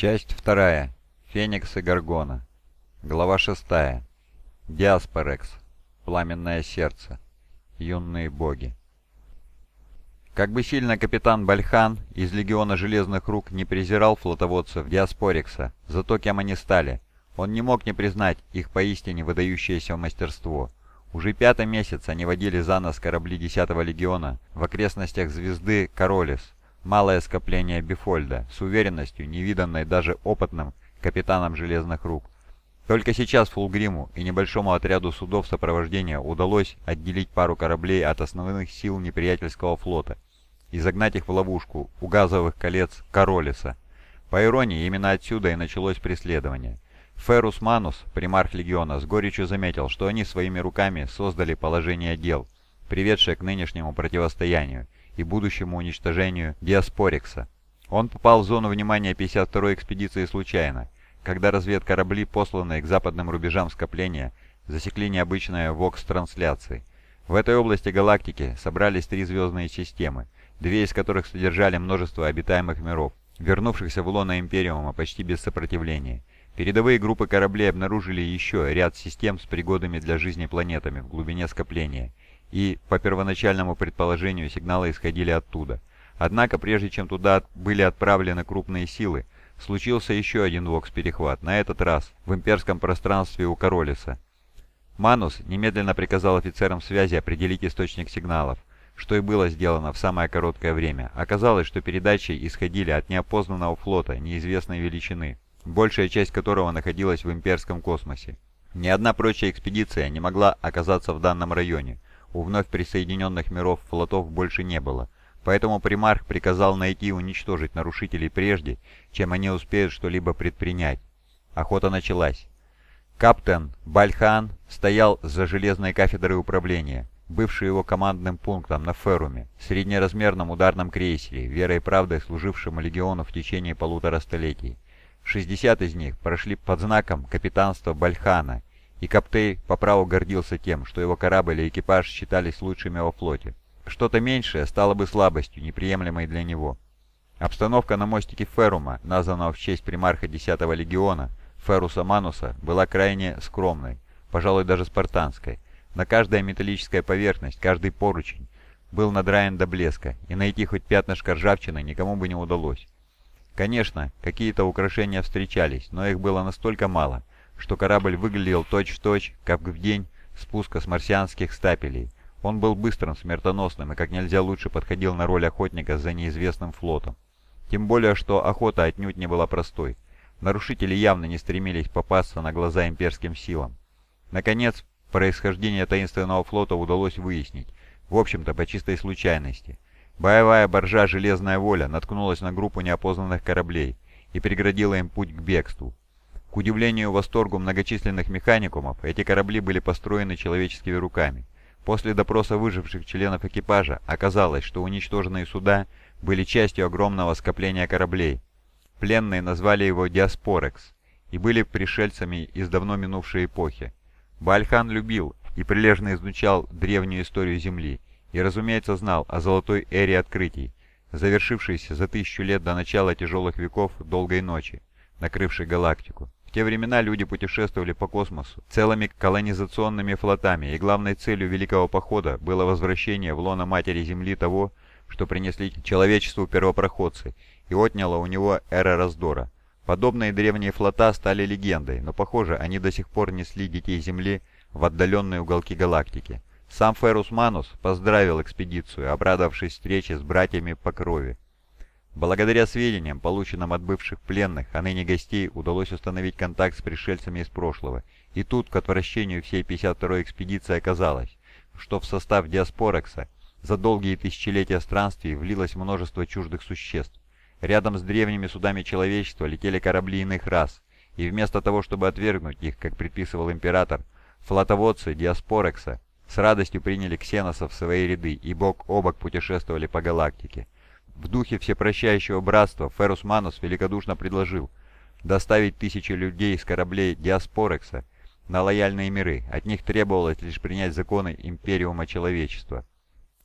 Часть вторая. Феникс и Гаргона. Глава шестая. Диаспорекс. Пламенное сердце. Юные боги. Как бы сильно капитан Бальхан из Легиона Железных Рук не презирал флотоводцев Диаспорекса, зато кем они стали, он не мог не признать их поистине выдающееся мастерство. Уже пятый месяц они водили за нос корабли 10-го Легиона в окрестностях звезды Королес, малое скопление Бифольда, с уверенностью, невиданной даже опытным капитаном Железных Рук. Только сейчас Фулгриму и небольшому отряду судов сопровождения удалось отделить пару кораблей от основных сил неприятельского флота и загнать их в ловушку у газовых колец Королеса. По иронии, именно отсюда и началось преследование. Ферус Манус, примарх Легиона, с горечью заметил, что они своими руками создали положение дел, приведшее к нынешнему противостоянию, и будущему уничтожению Диаспорикса. Он попал в зону внимания 52-й экспедиции случайно, когда разведкорабли, посланные к западным рубежам скопления, засекли необычные ВОКС-трансляции. В этой области галактики собрались три звездные системы, две из которых содержали множество обитаемых миров, вернувшихся в лоно Империума почти без сопротивления. Передовые группы кораблей обнаружили еще ряд систем с пригодами для жизни планетами в глубине скопления, и, по первоначальному предположению, сигналы исходили оттуда. Однако, прежде чем туда были отправлены крупные силы, случился еще один вокс-перехват, на этот раз в имперском пространстве у Королиса. Манус немедленно приказал офицерам связи определить источник сигналов, что и было сделано в самое короткое время. Оказалось, что передачи исходили от неопознанного флота неизвестной величины, большая часть которого находилась в имперском космосе. Ни одна прочая экспедиция не могла оказаться в данном районе – у вновь присоединенных миров флотов больше не было, поэтому примарх приказал найти и уничтожить нарушителей прежде, чем они успеют что-либо предпринять. Охота началась. Каптен Бальхан стоял за железной кафедрой управления, бывшей его командным пунктом на Феруме, среднеразмерном ударном крейсере, верой и правдой служившему легиону в течение полутора столетий. 60 из них прошли под знаком капитанства Бальхана и Каптей по праву гордился тем, что его корабль и экипаж считались лучшими во флоте. Что-то меньшее стало бы слабостью, неприемлемой для него. Обстановка на мостике Ферума, названного в честь примарха 10-го легиона, Феруса Мануса, была крайне скромной, пожалуй, даже спартанской. На каждая металлическая поверхность, каждый поручень был надраен до блеска, и найти хоть пятнышко ржавчины никому бы не удалось. Конечно, какие-то украшения встречались, но их было настолько мало, что корабль выглядел точь-в-точь, -точь, как в день спуска с марсианских стапелей. Он был быстрым, смертоносным и как нельзя лучше подходил на роль охотника за неизвестным флотом. Тем более, что охота отнюдь не была простой. Нарушители явно не стремились попасться на глаза имперским силам. Наконец, происхождение таинственного флота удалось выяснить, в общем-то по чистой случайности. Боевая боржа «Железная воля» наткнулась на группу неопознанных кораблей и преградила им путь к бегству. К удивлению и восторгу многочисленных механикумов, эти корабли были построены человеческими руками. После допроса выживших членов экипажа оказалось, что уничтоженные суда были частью огромного скопления кораблей. Пленные назвали его «Диаспорекс» и были пришельцами из давно минувшей эпохи. Бальхан любил и прилежно изучал древнюю историю Земли и, разумеется, знал о золотой эре открытий, завершившейся за тысячу лет до начала тяжелых веков долгой ночи, накрывшей галактику. В те времена люди путешествовали по космосу целыми колонизационными флотами, и главной целью Великого Похода было возвращение в лоно Матери Земли того, что принесли человечеству первопроходцы, и отняло у него эра раздора. Подобные древние флота стали легендой, но, похоже, они до сих пор несли детей Земли в отдаленные уголки галактики. Сам Ферус Манус поздравил экспедицию, обрадовавшись встрече с братьями по крови. Благодаря сведениям, полученным от бывших пленных, а ныне гостей, удалось установить контакт с пришельцами из прошлого. И тут, к отвращению всей 52-й экспедиции, оказалось, что в состав Диаспорекса за долгие тысячелетия странствий влилось множество чуждых существ. Рядом с древними судами человечества летели корабли иных рас, и вместо того, чтобы отвергнуть их, как предписывал император, флотоводцы Диаспорекса с радостью приняли ксеносов в свои ряды и бок о бок путешествовали по галактике. В духе всепрощающего братства Ферус Манус великодушно предложил доставить тысячи людей с кораблей Диаспорекса на лояльные миры. От них требовалось лишь принять законы Империума Человечества.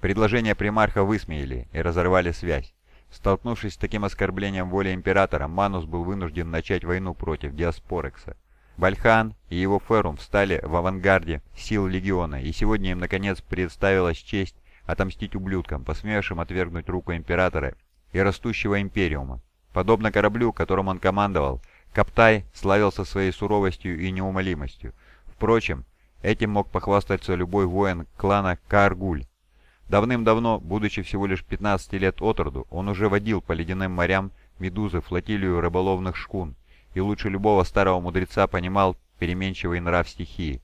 Предложение примарха высмеяли и разорвали связь. Столкнувшись с таким оскорблением воли Императора, Манус был вынужден начать войну против Диаспорекса. Бальхан и его Ферум встали в авангарде сил Легиона, и сегодня им наконец представилась честь отомстить ублюдкам, посмевшим отвергнуть руку Императора и растущего Империума. Подобно кораблю, которым он командовал, Каптай славился своей суровостью и неумолимостью. Впрочем, этим мог похвастаться любой воин клана Кааргуль. Давным-давно, будучи всего лишь 15 лет от роду, он уже водил по ледяным морям Медузы флотилию рыболовных шкун, и лучше любого старого мудреца понимал переменчивый нрав стихии.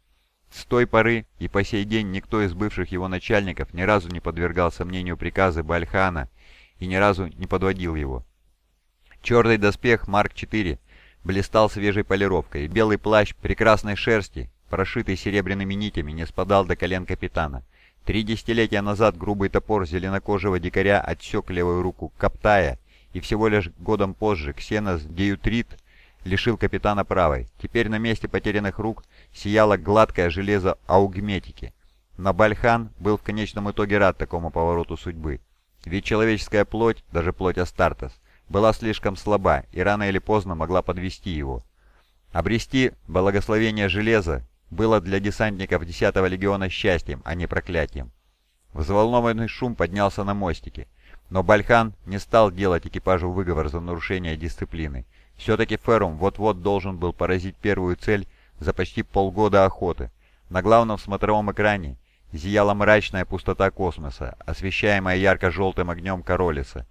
С той поры и по сей день никто из бывших его начальников ни разу не подвергал сомнению приказы Бальхана и ни разу не подводил его. Черный доспех Марк-4 блистал свежей полировкой, белый плащ прекрасной шерсти, прошитый серебряными нитями, не спадал до колен капитана. Три десятилетия назад грубый топор зеленокожего дикаря отсек левую руку Каптая, и всего лишь годом позже Ксенос Деютрит лишил капитана правой. Теперь на месте потерянных рук сияло гладкое железо аугметики. Но Бальхан был в конечном итоге рад такому повороту судьбы. Ведь человеческая плоть, даже плоть Астартес, была слишком слаба и рано или поздно могла подвести его. Обрести благословение железа было для десантников 10-го легиона счастьем, а не проклятием. Взволнованный шум поднялся на мостике, но Бальхан не стал делать экипажу выговор за нарушение дисциплины. Все-таки Ферум вот-вот должен был поразить первую цель за почти полгода охоты. На главном смотровом экране зияла мрачная пустота космоса, освещаемая ярко-желтым огнем Королиса.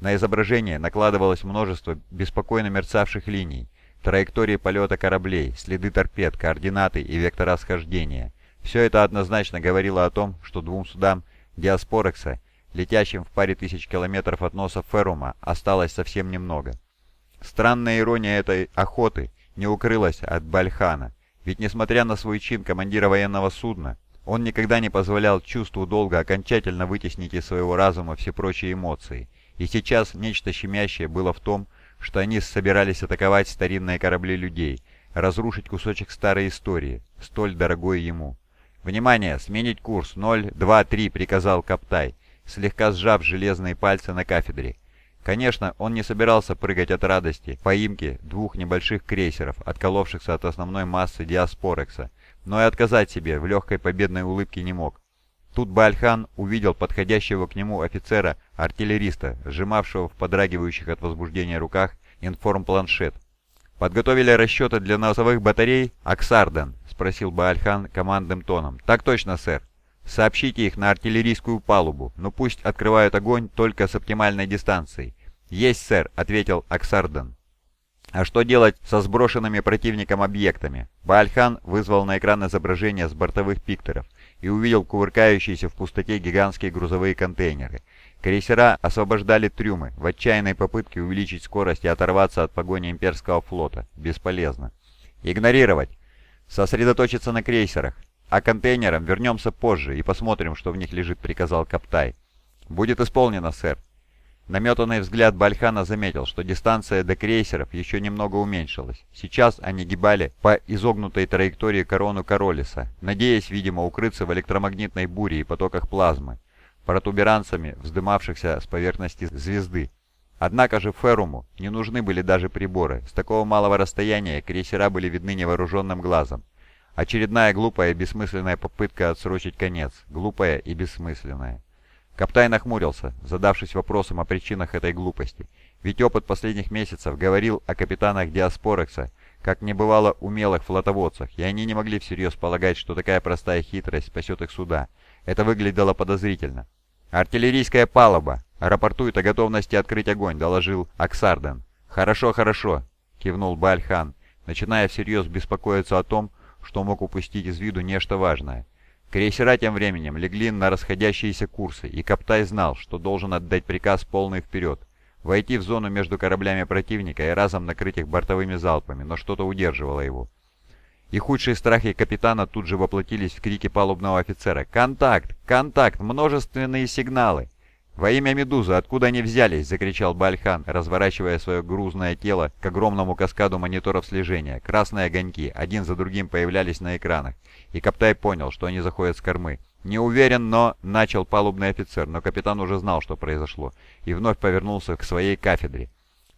На изображение накладывалось множество беспокойно мерцавших линий, траектории полета кораблей, следы торпед, координаты и вектора расхождения. Все это однозначно говорило о том, что двум судам Диаспорекса, летящим в паре тысяч километров от носа Ферума, осталось совсем немного. Странная ирония этой охоты не укрылась от Бальхана, ведь несмотря на свой чин командира военного судна, он никогда не позволял чувству долга окончательно вытеснить из своего разума все прочие эмоции, и сейчас нечто щемящее было в том, что они собирались атаковать старинные корабли людей, разрушить кусочек старой истории, столь дорогой ему. «Внимание! Сменить курс! 0, 2, 3!» — приказал Каптай, слегка сжав железные пальцы на кафедре. Конечно, он не собирался прыгать от радости поимки двух небольших крейсеров, отколовшихся от основной массы Диаспорекса, но и отказать себе в легкой победной улыбке не мог. Тут Бальхан увидел подходящего к нему офицера-артиллериста, сжимавшего в подрагивающих от возбуждения руках информпланшет. «Подготовили расчеты для носовых батарей, Аксарден?» — спросил Баальхан командным тоном. «Так точно, сэр. Сообщите их на артиллерийскую палубу, но пусть открывают огонь только с оптимальной дистанцией». «Есть, сэр», — ответил Аксарден. А что делать со сброшенными противником объектами? Баальхан вызвал на экран изображение с бортовых пикторов и увидел кувыркающиеся в пустоте гигантские грузовые контейнеры. Крейсера освобождали трюмы в отчаянной попытке увеличить скорость и оторваться от погони имперского флота. Бесполезно. Игнорировать. Сосредоточиться на крейсерах. А контейнерам вернемся позже и посмотрим, что в них лежит, приказал Каптай. «Будет исполнено, сэр». Наметанный взгляд Бальхана заметил, что дистанция до крейсеров еще немного уменьшилась. Сейчас они гибали по изогнутой траектории корону Королиса, надеясь, видимо, укрыться в электромагнитной буре и потоках плазмы, протуберанцами, вздымавшихся с поверхности звезды. Однако же Феруму не нужны были даже приборы. С такого малого расстояния крейсера были видны невооруженным глазом. Очередная глупая и бессмысленная попытка отсрочить конец. Глупая и бессмысленная. Каптай нахмурился, задавшись вопросом о причинах этой глупости. Ведь опыт последних месяцев говорил о капитанах Диаспорекса, как не бывало умелых флотоводцах, и они не могли всерьез полагать, что такая простая хитрость спасет их суда. Это выглядело подозрительно. «Артиллерийская палуба! Рапортует о готовности открыть огонь», — доложил Аксарден. «Хорошо, хорошо», — кивнул Бальхан, начиная всерьез беспокоиться о том, что мог упустить из виду нечто важное. Крейсера тем временем легли на расходящиеся курсы, и Каптай знал, что должен отдать приказ полный вперед, войти в зону между кораблями противника и разом накрыть их бортовыми залпами, но что-то удерживало его. И худшие страхи капитана тут же воплотились в крики палубного офицера. «Контакт! Контакт! Множественные сигналы!» «Во имя Медузы, откуда они взялись?» — закричал Бальхан, разворачивая свое грузное тело к огромному каскаду мониторов слежения. Красные огоньки один за другим появлялись на экранах, и Каптай понял, что они заходят с кормы. «Не уверен, но...» — начал палубный офицер, но капитан уже знал, что произошло, и вновь повернулся к своей кафедре.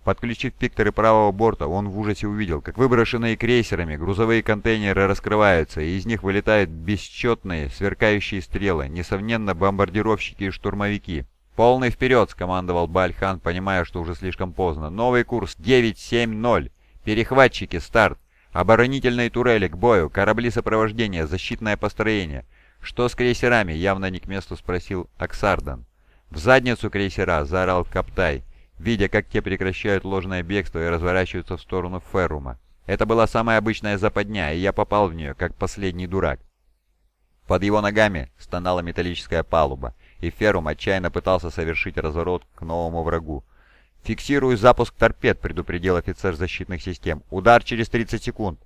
Подключив пикторы правого борта, он в ужасе увидел, как выброшенные крейсерами грузовые контейнеры раскрываются, и из них вылетают бесчетные сверкающие стрелы, несомненно, бомбардировщики и штурмовики. «Полный вперед!» — скомандовал Бальхан, понимая, что уже слишком поздно. «Новый курс 970! Перехватчики, старт! Оборонительные турели к бою, корабли сопровождения, защитное построение!» «Что с крейсерами?» — явно не к месту спросил Аксардан. «В задницу крейсера!» — заорал Каптай видя, как те прекращают ложное бегство и разворачиваются в сторону Феррума. Это была самая обычная западня, и я попал в нее, как последний дурак. Под его ногами стонала металлическая палуба, и Феррум отчаянно пытался совершить разворот к новому врагу. «Фиксирую запуск торпед», — предупредил офицер защитных систем. «Удар через 30 секунд».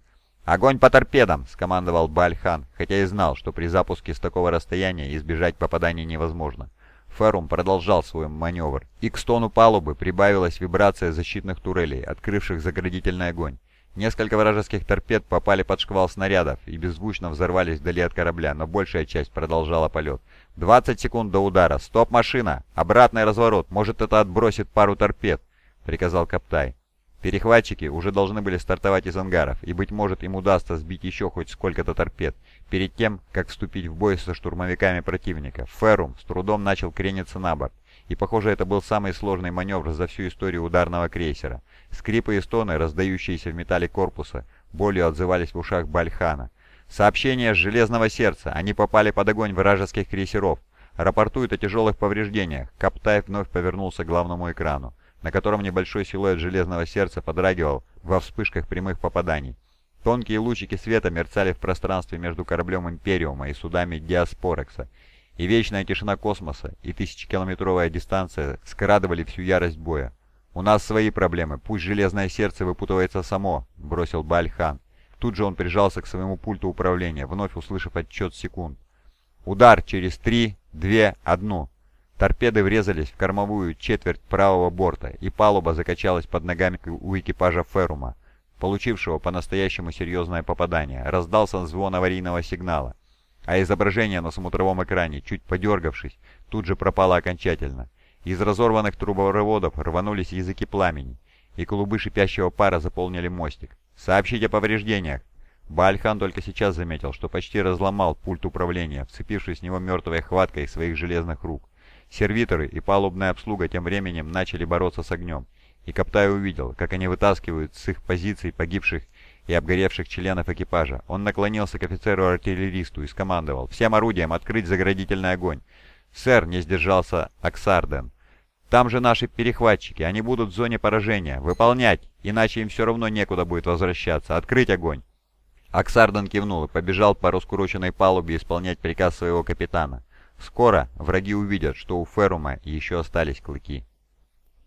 «Огонь по торпедам!» — скомандовал Бальхан, хотя и знал, что при запуске с такого расстояния избежать попадания невозможно. Феррум продолжал свой маневр, и к стону палубы прибавилась вибрация защитных турелей, открывших заградительный огонь. Несколько вражеских торпед попали под шквал снарядов и беззвучно взорвались вдали от корабля, но большая часть продолжала полет. «20 секунд до удара! Стоп, машина! Обратный разворот! Может, это отбросит пару торпед!» — приказал Каптай. Перехватчики уже должны были стартовать из ангаров, и, быть может, им удастся сбить еще хоть сколько-то торпед, перед тем, как вступить в бой со штурмовиками противника. Феррум с трудом начал крениться на борт, и, похоже, это был самый сложный маневр за всю историю ударного крейсера. Скрипы и стоны, раздающиеся в металле корпуса, болью отзывались в ушах Бальхана. «Сообщение с Железного Сердца! Они попали под огонь вражеских крейсеров! Рапортуют о тяжелых повреждениях!» Каптаев вновь повернулся к главному экрану на котором небольшой силуэт железного сердца подрагивал во вспышках прямых попаданий. Тонкие лучики света мерцали в пространстве между кораблем Империума и судами Диаспорекса, и вечная тишина космоса и тысячекилометровая дистанция скрадывали всю ярость боя. «У нас свои проблемы, пусть железное сердце выпутывается само», — бросил Бальхан. Тут же он прижался к своему пульту управления, вновь услышав отчет секунд. «Удар через три, две, одну». Торпеды врезались в кормовую четверть правого борта, и палуба закачалась под ногами у экипажа Ферума, получившего по-настоящему серьезное попадание. Раздался звон аварийного сигнала, а изображение на смотровом экране, чуть подергавшись, тут же пропало окончательно. Из разорванных трубопроводов рванулись языки пламени, и клубы шипящего пара заполнили мостик. «Сообщить о повреждениях!» Баальхан только сейчас заметил, что почти разломал пульт управления, вцепившись в него мертвой хваткой своих железных рук. Сервиторы и палубная обслуга тем временем начали бороться с огнем, и Каптай увидел, как они вытаскивают с их позиций погибших и обгоревших членов экипажа. Он наклонился к офицеру-артиллеристу и скомандовал «Всем орудиям открыть заградительный огонь!» «Сэр!» — не сдержался Аксарден. «Там же наши перехватчики, они будут в зоне поражения. Выполнять, иначе им все равно некуда будет возвращаться. Открыть огонь!» Аксарден кивнул и побежал по раскуроченной палубе исполнять приказ своего капитана. Скоро враги увидят, что у Ферума еще остались клыки.